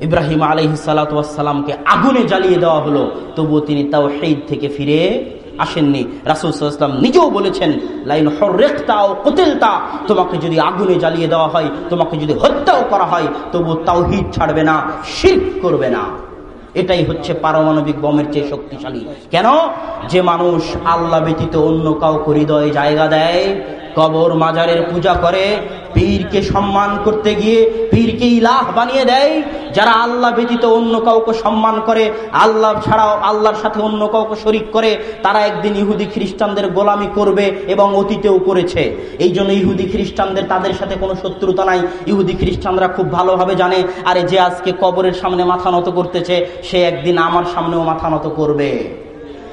ইব্রাহিম আলহি সালাতামকে আগুনে জ্বালিয়ে দেওয়া হলো। তবুও তিনি তাও হেদ থেকে ফিরে আসেননি। রাসুলাম নিজেও বলেছেন, লাইন হরেকতা ও কোতেলতা, তোমাকে যদি আগুনে জ্বালিয়ে দেওয়া হয়, তোমাকে যদি হত্যাও করা হয় তবু তাও হিট ছাড়বে না শির করবে না। এটাই হচ্ছে পারমাণবিক বমের চেয়ে শক্তিশালী। কেন? যে মানুষ আল্লাহ ব্যতীত অন্য কাউকে হৃদয়ে জায়গা দেয়, কবর মাজারের পূজা করে, পীরকে সম্মান করতে গিয়ে পীরকে ইলাহ বানিয়ে দেয় যারা আল্লাহ ব্যতীত অন্য কাউকে সম্মান করে, আল্লাহ ছাড়াও আল্লাহর সাথে অন্য কাউকে শরিক করে, তারা একদিন ইহুদি খ্রিস্টানদের গোলামি করবে এবং অতীতেও করেছে। এই জন্য ইহুদি খ্রিস্টানদের তাদের সাথে কোনো শত্রুতা নাই। ইহুদি খ্রিস্টানরা খুব ভালোভাবে জানে, আরে যে আজকে কবরের সামনে মাথা নত করতেছে, সে একদিন আমার সামনেও মাথা নত করবে।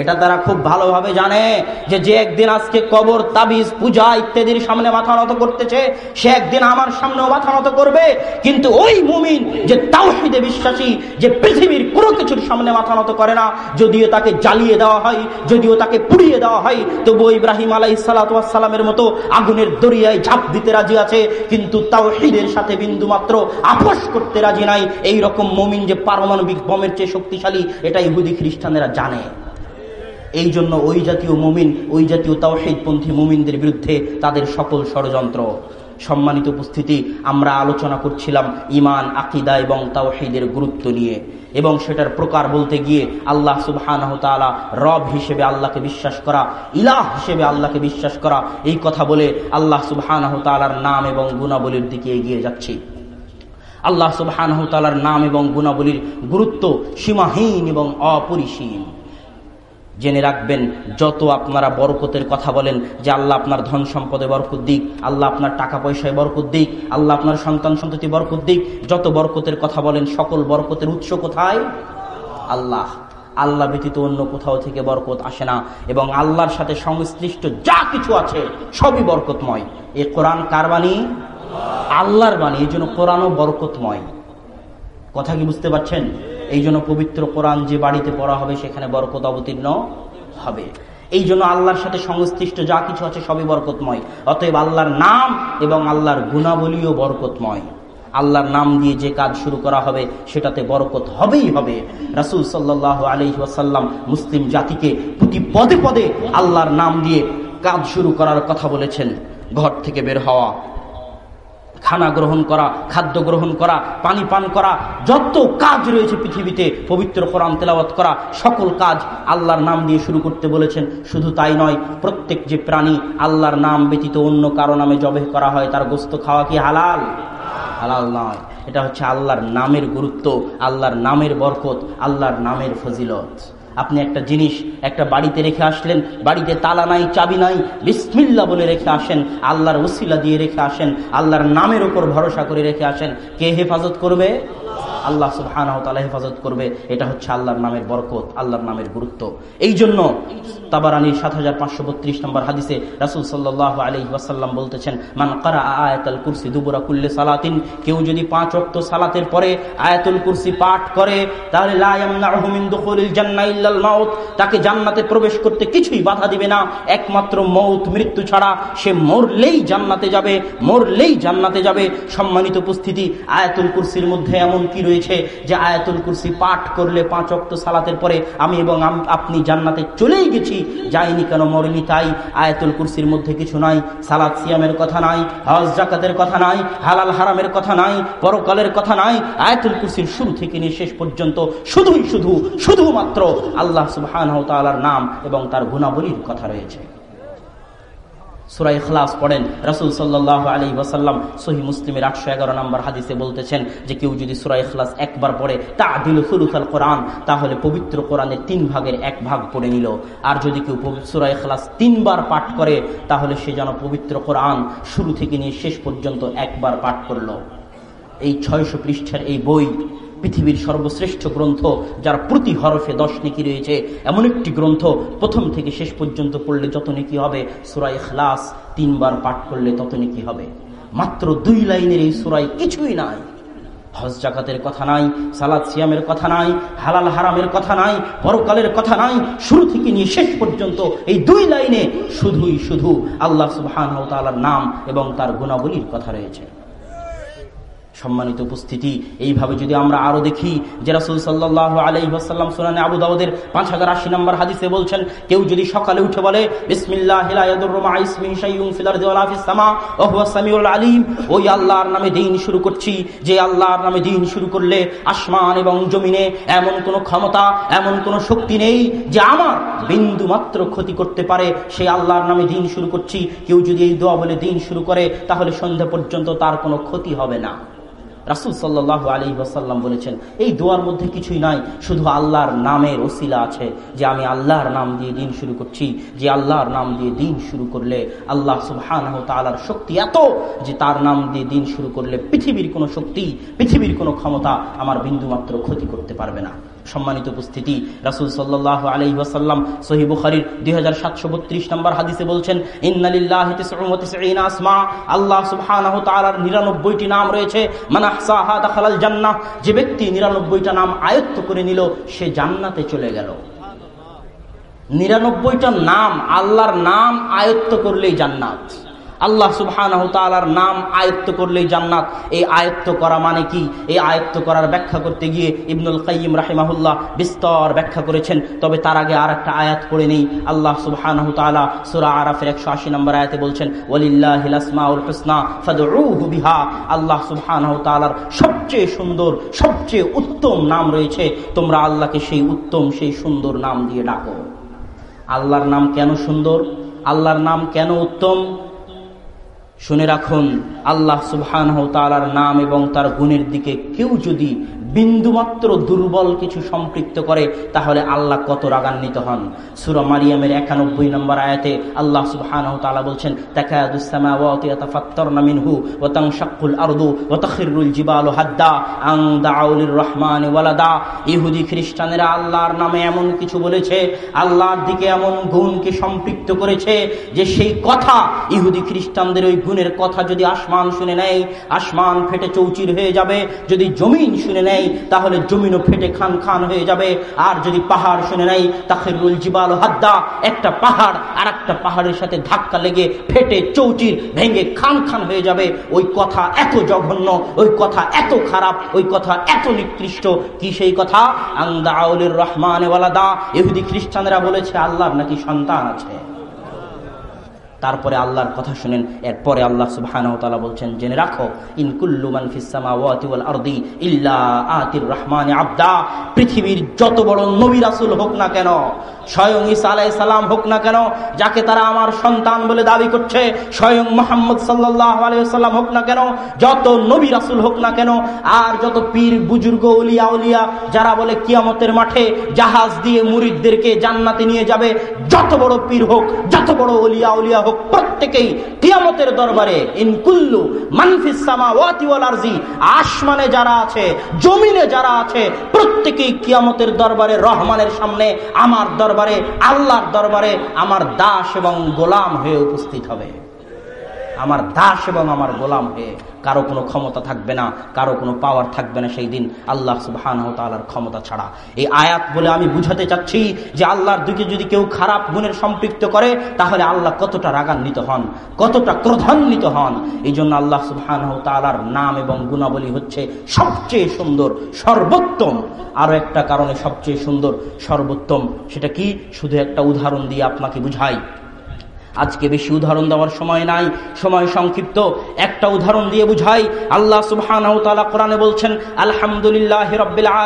এটা তারা খুব ভালোভাবে জানে যে যে একদিন আজকে কবর, তাবিজ, পূজা ইত্যাদির সামনে মাথা নত করতেছে, সে একদিন আমার সামনেও মাথা নত করবে। কিন্তু ওই মুমিন যে তাওহিদে বিশ্বাসী, যে পৃথিবীর কোনো কিছুর সামনে মাথা নত করে না, যদিও তাকে জ্বালিয়ে দেওয়া হয়, যদিও তাকে পুড়িয়ে দেওয়া হয় তবু ইব্রাহিম আলাই সালাতামের মতো আগুনের দরিয়ায় ঝাঁপ দিতে রাজি আছে, কিন্তু তাওহিদের সাথে বিন্দু মাত্র আপোষ করতে রাজি নাই। এই রকম মুমিন যে পারমাণবিক বমের চেয়ে শক্তিশালী, এটা ইহুদি খ্রিস্টানেরা জানে। এই জন্য ওই জাতীয় মুমিন, ওই জাতীয় তাওহিদপন্থী মুমিনদের বিরুদ্ধে তাদের সকল ষড়যন্ত্র। সম্মানিত উপস্থিতি, আমরা আলোচনা করছিলাম ইমান আকিদা এবং তাওহিদের গুরুত্ব নিয়ে। এবং সেটার প্রকার বলতে গিয়ে আল্লাহ সুবহান রব হিসেবে আল্লাহকে বিশ্বাস করা, ইলাহ হিসেবে আল্লাহকে বিশ্বাস করা, এই কথা বলে আল্লাহ তালার নাম এবং গুণাবলীর দিকে এগিয়ে যাচ্ছি। আল্লাহ সুবহান নাম এবং গুণাবলীর গুরুত্ব সীমাহীন এবং অপরিসীম। জেনে রাখবেন, যত আপনারা বরকতের কথা বলেন যে আল্লাহ আপনার ধন সম্পদে বরকত দিক, আল্লাহ আপনার টাকা পয়সায় বরকত দিক, আল্লাহ আপনার সন্তান সন্ততি বরকত দিক, যত বরকতের কথা বলেন, সকল বরকতের উৎস কোথায়? আল্লাহ। আল্লাহ ব্যতীত অন্য কোথাও থেকে বরকত আসে না এবং আল্লাহর সাথে সংশ্লিষ্ট যা কিছু আছে, সবই বরকতময়। এ কোরআন কার বাণী? আল্লাহর বাণী। এই জন্য কোরআনও বরকতময়। কথা কি বুঝতে পারছেন? এই জন্য পবিত্র কোরআন যে বাড়িতে পড়া হবে, সেখানে বরকত অবতীর্ণ হবে। এই জন্য আল্লাহর সাথে সংশ্লিষ্ট যা কিছু আছে, সবই বরকতময়। অতএব আল্লাহর নাম এবং আল্লাহর গুণাবলীও বরকতময়। আল্লাহর নাম দিয়ে যে কাজ শুরু করা হবে, সেটাতে বরকত হবেই হবে। রাসুল সাল্লাহ আলহি ওয়াসাল্লাম মুসলিম জাতিকে প্রতি পদে পদে আল্লাহর নাম দিয়ে কাজ শুরু করার কথা বলেছেন। ঘর থেকে বের হওয়া খানা গ্রহণ করা, খাদ্য গ্রহণ করা, পানি পান করা, যত কাজ রয়েছে পৃথিবীতে, পবিত্র কোরআন তেলাওয়াত করা, সকল কাজ আল্লাহর নাম দিয়ে শুরু করতে বলেছেন। শুধু তাই নয়, প্রত্যেক যে প্রাণী আল্লাহর নাম ব্যতীত অন্য কারও নামে জবে করা হয়, তার গোস্ত খাওয়া কি হালাল? হালাল নয়। এটা হচ্ছে আল্লাহর নামের গুরুত্ব, আল্লাহর নামের বরকত, আল্লাহর নামের ফজিলত। আপনি একটা জিনিস একটা বাড়িতে রেখে আসলেন, বাড়িতে তালা নাই, চাবি নাই বিসমিল্লা বলে রেখে আসেন, আল্লাহর ওসিলা দিয়ে রেখে আসেন, আল্লাহর নামের উপর ভরসা করে রেখে আসেন, কে হেফাজত করবে? আল্লাহ সুবহানাহু তাআলা হেফাজত করবে, এটা হচ্ছে আল্লাহর নামের বরকত, আল্লাহর নামের গুরুত্ব। এই জন্য তাবারানির সাত হাজার পাঁচশো বত্রিশ নম্বর হাদিসে রাসুল সাল্লাহ আলী ওয়াসাল্লাম বলতেছেন, মান কারা আয়াতাল কুরসি দুবুরা কুল্লে সালাতিন কেউ যদি পাঁচ অক্ত সালাতের পরে আয়াতুল কুরসি পাঠ করে, তাহলে তাকে জান্নাতে প্রবেশ করতে কিছুই বাধা দিবে না। একমাত্র মৌত, মৃত্যু ছাড়া সে মরলেই জান্নাতে যাবে, মরলেই জান্নাতে যাবে। সম্মানিত উপস্থিতি, আয়াতুল কুরসির মধ্যে এমন কি রয়েছে যে আয়াতুল কুরসি পাঠ করলে পাঁচ অক্ত সালাতের পরে আমি এবং আপনি জান্নাতে চলেই গেছি। যাইনি কেন মরিনি তাই? আয়াতুল কুরসির মধ্যে কিছু নাই। সালাদ সিয়ামের কথা নাই, হজ জাকাতের কথা নাই, হালাল হারামের কথা নাই, পরকালের কথা নাই। আয়াতুল কুরসির শুরু থেকে নিয়ে শেষ পর্যন্ত শুধুই শুধু, শুধুমাত্র আল্লাহ সুবাহ নাম এবং তার গুণাবলীর কথা রয়েছে। সুরাই খলাস পড়েন। রসুল সাল্লাহ আলী ওয়াসাল্লাম সহি মুসলিমের আটশো এগারো নম্বর হাদিসে বলতেছেন যে, কেউ যদি সুরাই খলাস একবার পড়ে তা দিল সুলুফাল কোরআন, তাহলে পবিত্র কোরআনের তিন ভাগের এক ভাগ পড়ে নিল। আর যদি কেউ সুরাই খলাস তিনবার পাঠ করে, তাহলে সে যেন পবিত্র কোরআন শুরু থেকে নিয়ে শেষ পর্যন্ত একবার পাঠ করল। এই ছয়শো পৃষ্ঠার এই বই পৃথিবীর সর্বশ্রেষ্ঠ গ্রন্থ যার প্রতি হরফে দশ নেকি রয়েছে, এমন একটি গ্রন্থ প্রথম থেকে শেষ পর্যন্ত পড়লে যত নেকি হবে? সুরাই খ্লাস তিনবার পাঠ করলে তত নেকি হবে। মাত্র দুই লাইনের এই সুরাই কিছুই নাই। হজ জাকাতের কথা নাই, সালাদ সিয়ামের কথা নাই, হালাল হারামের কথা নাই, পরকালের কথা নাই, শুরু থেকে নিয়ে শেষ পর্যন্ত এই দুই লাইনে শুধুই শুধু আল্লাহ সুবাহ নাম এবং তার গুণাবলীর কথা রয়েছে। সম্মানিত উপস্থিতি। এইভাবে যদি আমরা আরও দেখি যে রাসুল সাল্লাহ আলহিহাসাল্লাম সুনানে আবু দাউদের পাঁচ হাজার আশি নম্বর হাদিসে বলছেন, কেউ যদি সকালে উঠে বলে আলিম। ওই আল্লাহর নামে দিন শুরু করছি। যে আল্লাহর নামে দিন শুরু করলে আসমান এবং জমিনে এমন কোন ক্ষমতা, এমন কোন শক্তি নেই যে আমার বিন্দু মাত্র ক্ষতি করতে পারে। সেই আল্লাহর নামে দিন শুরু করছি। কেউ যদি এই দোয়া বলে দিন শুরু করে, তাহলে সন্ধ্যা পর্যন্ত তার কোনো ক্ষতি হবে না। রাসুল সাল্লাহ আলী ওয়াসাল্লাম বলেছেন, এই দোয়ার মধ্যে কিছুই নাই, শুধু আল্লাহর নামের ওসিলা আছে যে আমি আল্লাহর নাম দিয়ে দিন শুরু করছি, যে আল্লাহর নাম দিয়ে দিন শুরু করলে আল্লাহ সুবহান তালার শক্তি এত যে তার নাম দিয়ে দিন শুরু করলে পৃথিবীর কোনো শক্তি, পৃথিবীর কোনো ক্ষমতা আমার বিন্দুমাত্র ক্ষতি করতে পারবে না। সম্মানিত উপস্থিতি। রাসুল সাল্লাহ আলহি ওয়াসাল্লাম সহি বুখারির দুই হাজার সাতশো বত্রিশ নম্বর হাদিসে বলছেন ইন্নালিল্লাহমা আল্লাহ সুবহানাহ নিরানব্বইটি নাম রয়েছে মানাহসাহা দাখালাল জান্নাহ। যে ব্যক্তি নিরানব্বইটা নাম আয়ত্ত করে নিল, সে জান্নাতে চলে গেল। নিরানব্বইটা নাম আল্লাহর নাম আয়ত্ত করলেই জান্নাত। আল্লাহ সুবহান নাম আয়ত্ত করলেই জান্নাত। এই আয়ত্ত করা মানে কি? এই আয়ত্ত করার ব্যাখ্যা করতে গিয়ে ইবনুল কাইম রাহিমাহুল্লাহ বিস্তর ব্যাখ্যা করেছেন। তবে তার আগে আর একটা আয়াত পড়ে নেই। আল্লাহ সুবহান সুরা আরাফের একশো আশি নম্বর আয়াতে বলছেন বিহা। আল্লাহ তালার সবচেয়ে সুন্দর, সবচেয়ে উত্তম নাম রয়েছে। তোমরা আল্লাহকে সেই উত্তম, সেই সুন্দর নাম দিয়ে ডাকো। আল্লাহর নাম কেন সুন্দর? আল্লাহর নাম কেন উত্তম? শুনে রাখুন আল্লাহ সুবহান নাম এবং তার গুণের দিকে কেউ যদি বিন্দুমাত্র দুর্বল কিছু সম্পৃক্ত করে, তাহলে আল্লাহ কত রাগান্বিত হন। সুরা মারিয়ামের একানব্বই নম্বর আয়াতে আল্লাহ সুবহান তালা বলছেন ইহুদি খ্রিস্টানেরা আল্লাহর নামে এমন কিছু বলেছে, আল্লাহর দিকে এমন গুণকে সম্পৃক্ত করেছে যে সেই কথা ইহুদি খ্রিস্টানদের ওই গুণের কথা যদি আসমান শুনে নেয়, আসমান ফেটে চৌচির হয়ে যাবে, যদি জমিন শুনে নেয় তাহলে জমিনও ফেটে খান খান হয়ে যাবে। আর যদি পাহাড় শুনে নেয় তাখিরুল জিবাল হাদ্দা, একটা পাহাড় আর একটা পাহাড়ের সাথে ধাক্কা লেগে ফেটে চৌচির ভেঙে খান খান হয়ে যাবে। ওই কথা এত জঘন্য, ওই কথা এত খারাপ, ওই কথা এত নিকৃষ্ট। কি সেই কথা? আন্দা আউলির রহমান ওয়ালাদা। ইহুদি খ্রিস্টানরা বলেছে, আল্লাহর নাকি সন্তান আছে। তারপরে আল্লাহর কথা শুনেন। এরপরে আল্লাহ সুবহান বলছেন, জেনে রাখো ইনকুল্লুমান পৃথিবীর যত বড় নবী হোক না কেন, স্বয়ং ইসা সালাম হোক না কেন, যাকে তারা আমার সন্তান বলে দাবি করছে, স্বয়ং মোহাম্মদ সাল্লাহ আলাইসাল্লাম হোক না কেন, যত নবী রাসুল হোক না কেন, আর যত পীর, বুজুর্গ, উলিয়া উলিয়া, যারা বলে কিয়ামতের মাঠে জাহাজ দিয়ে মুরিদদেরকে জান্নাতে নিয়ে যাবে, যত বড় পীর হোক, যত বড় উলিয়া উলিয়া হোক প্রত্যেকেই কিয়ামতের দরবারে ইনকুল্লু ওয়াতিওয়াল আরজি, আসমানে যারা আছে, জমিনে যারা আছে, প্রত্যেকেই কিয়ামতের দরবারে, রহমানের সামনে, আমার দরবারে, আল্লাহর দরবারে আমার দাস এবং গোলাম হয়ে উপস্থিত হবে। আমার দাস এবং আমার গোলাম হয়ে কারও কোনো ক্ষমতা থাকবে না, কারও কোনো পাওয়ার থাকবে না সেই দিন আল্লাহ সুবাহান তালার ক্ষমতা ছাড়া। এই আয়াত বলে আমি বুঝাতে চাচ্ছি যে আল্লাহর দিকে যদি কেউ খারাপ গুণের সম্পৃক্ত করে, তাহলে আল্লাহ কতটা রাগান্বিত হন, কতটা ক্রধান্বিত হন। এই জন্য আল্লাহ সুবাহান তালার নাম এবং গুণাবলী হচ্ছে সবচেয়ে সুন্দর, সর্বোত্তম। আরও একটা কারণে সবচেয়ে সুন্দর, সর্বোত্তম, সেটা কি? শুধু একটা উদাহরণ দিয়ে আপনাকে বুঝাই। আজকে বেশি উদাহরণ দেওয়ার সময় নাই, সময় সংক্ষিপ্ত। একটা উদাহরণ দিয়ে বুঝাই, আল্লাহ সুবহান কোরআনে বলছেন, আলহামদুলিল্লাহ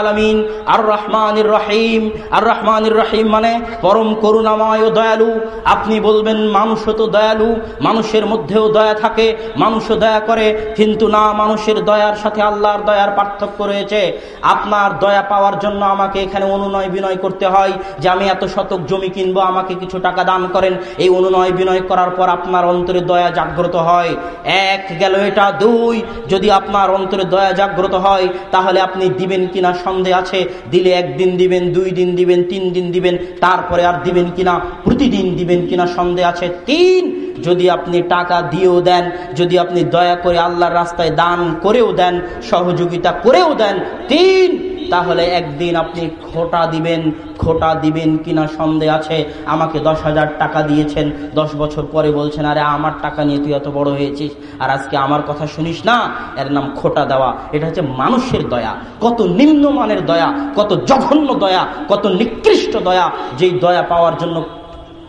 আলমিন আর রহমান রহিম। আর রহমান রহিম মানে পরম করুণাময় ও দয়ালু। আপনি বলবেন, মানুষও তো দয়ালু, মানুষের মধ্যেও দয়া থাকে, মানুষও দয়া করে, কিন্তু না, মানুষের দয়ার সাথে আল্লাহর দয়ার পার্থক্য রয়েছে। আপনার দয়া পাওয়ার জন্য আমাকে এখানে অনুনয় বিনয় করতে হয়, যে আমি এত শতক জমি কিনবো, আমাকে কিছু টাকা দান করেন। এই অনুনয় বিনয় করার পর আপনার অন্তরে দয়া জাগ্রত হয়। এক গেল এটা, দুই, যদি আপনার অন্তরে দয়া জাগ্রত হয়, তাহলে আপনি দিবেন কিনা সন্দেহ আছে? দিলে একদিন দিবেন, দুই দিন দিবেন, তিন দিন দিবেন, তারপরে আর দিবেন কিনা? প্রতিদিন দিবেন কিনা সন্দেহ আছে? তিন, যদি আপনি টাকা দিয়েও দেন, যদি আপনি দয়া করে আল্লাহর রাস্তায় দান করেও দেন, সহযোগিতা করেও দেন, তিন তাহলে একদিন আপনি খোটা দিবেন খোটা দিবেন কিনা সন্দেহ আছে? আমাকে দশ হাজার টাকা দিয়েছেন। দশ বছর পরে বলছেন, আরে, আমার টাকা নিয়ে তুই এত বড় হয়েছিস। আর আজকে আমার কথা শুনিস না? এর নাম খোটা দেওয়া। এটা হচ্ছে মানুষের দয়া। কত নিম্নমানের দয়া, কত জঘন্য দয়া, কত নিকৃষ্ট দয়া। যেই দয়া পাওয়ার জন্য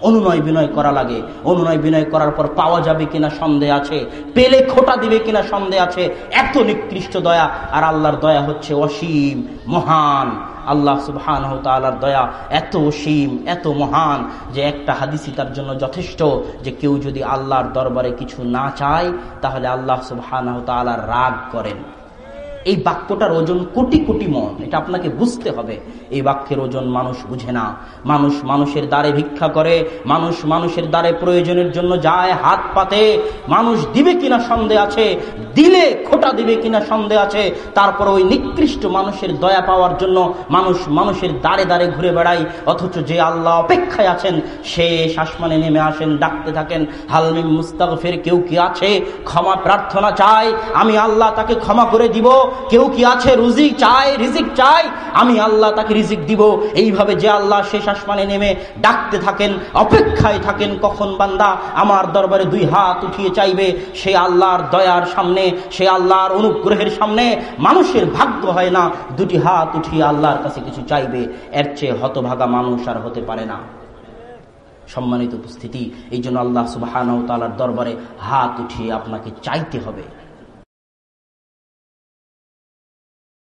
অনুনয় বিনয় করা লাগে। অনুনয় বিনয় করার পর পাওয়া যাবে কিনা সন্দেহ আছে, পেলে খোটা দিবে কিনা সন্দেহ আছে, এত নিকৃষ্ট দয়া। আর আল্লাহর দয়া হচ্ছে অসীম, মহান। আল্লাহ সুবহান দয়া এত অসীম, এত মহান যে একটা হাদিসি তার জন্য যথেষ্ট যে কেউ যদি আল্লাহর দরবারে কিছু না চায়, তাহলে আল্লাহ সুবহান রাগ করেন। এই বাক্যটার ওজন কোটি কোটি মন। এটা আপনাকে বুঝতে হবে। এই বাক্যের ওজন মানুষ বুঝে না। মানুষ মানুষের দ্বারে ভিক্ষা করে। মানুষ মানুষের দ্বারে প্রয়োজনের জন্য যায় হাত পাতে। মানুষ দিবে কিনা সন্দেহ আছে? দিলে খোটা দিবে কিনা সন্দেহ আছে? তারপর ওই নিকৃষ্ট মানুষের দয়া পাওয়ার জন্য মানুষ মানুষের দ্বারে দ্বারে ঘুরে বেড়ায়। অথচ যে আল্লাহ অপেক্ষায় আছেন, শেষ আসমানে নেমে আসেন, ডাকতে থাকেন হালমিম মুস্তাগফের কেউ কি আছে? ক্ষমা প্রার্থনা চায়। আমি আল্লাহ তাকে ক্ষমা করে দিব। কেউ কি আছে রুজি চায়, রিজিক চায়? আমি আল্লাহ তাকে রিজিক দিব। এইভাবে যে আল্লাহ শেষ আসমানে নেমে ডাকতে থাকেন, অপেক্ষায় থাকেন, কখন বান্দা আমার দরবারে দুই হাত উঠিয়ে চাইবে? সে আল্লাহর দয়ার সামনে, সে আল্লাহর অনুগ্রহের সামনে মানুষের ভাগ্য হয় না। দুটি হাত উঠিয়ে আল্লাহর কাছে কিছু চাইবে। এর চেয়ে হতভাগা মানুষ আর হতে পারে না। সম্মানিত উপস্থিতি এই জন্য আল্লাহ সুবাহ দরবারে হাত উঠিয়ে আপনাকে চাইতে হবে।